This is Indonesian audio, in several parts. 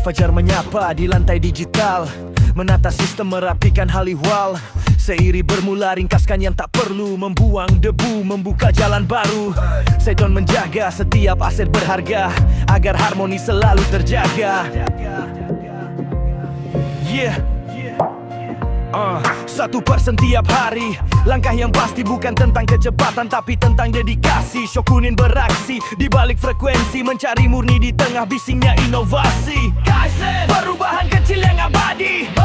Fajar menyapa di lantai digital. Menata sistem merapikan hal ihwal Seiri bermula ringkaskan yang tak perlu. Membuang debu, membuka jalan baru. Seton menjaga setiap aset berharga Agar harmoni selalu terjaga. Yeah satu persen tiap hari. Langkah yang pasti bukan tentang kecepatan Tapi tentang dedikasi. Shokunin beraksi Di balik frekuensi Mencari murni di tengah bisingnya inovasi. Kaizen Perubahan kecil yang abadi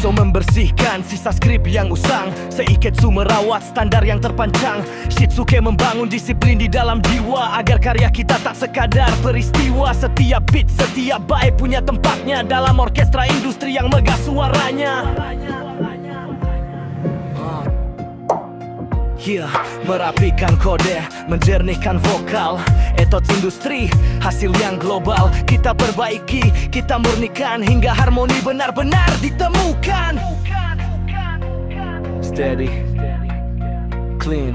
Siso membersihkan sisa skrip yang usang. Seiketsu merawat standar yang terpancang. Shitsuke membangun disiplin di dalam jiwa Agar karya kita tak sekadar peristiwa. Setiap beat, setiap baik punya tempatnya Dalam orkestra industri yang megah suaranya. Yeah, merapikan kode, menjernihkan vokal. Etos industri, hasil yang global. Kita perbaiki, kita murnikan Hingga harmoni benar-benar ditemukan Steady, clean,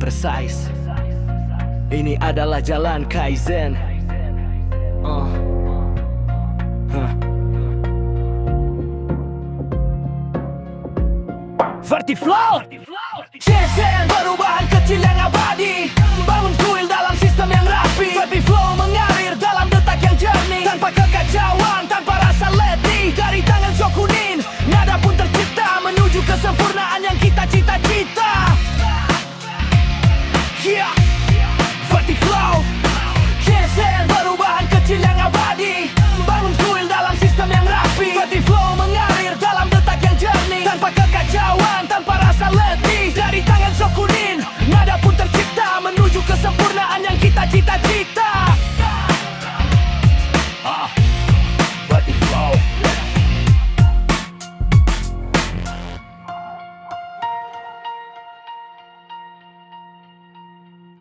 precise. Ini adalah jalan Kaizen. Uh. Huh. Vertiflow Yeah!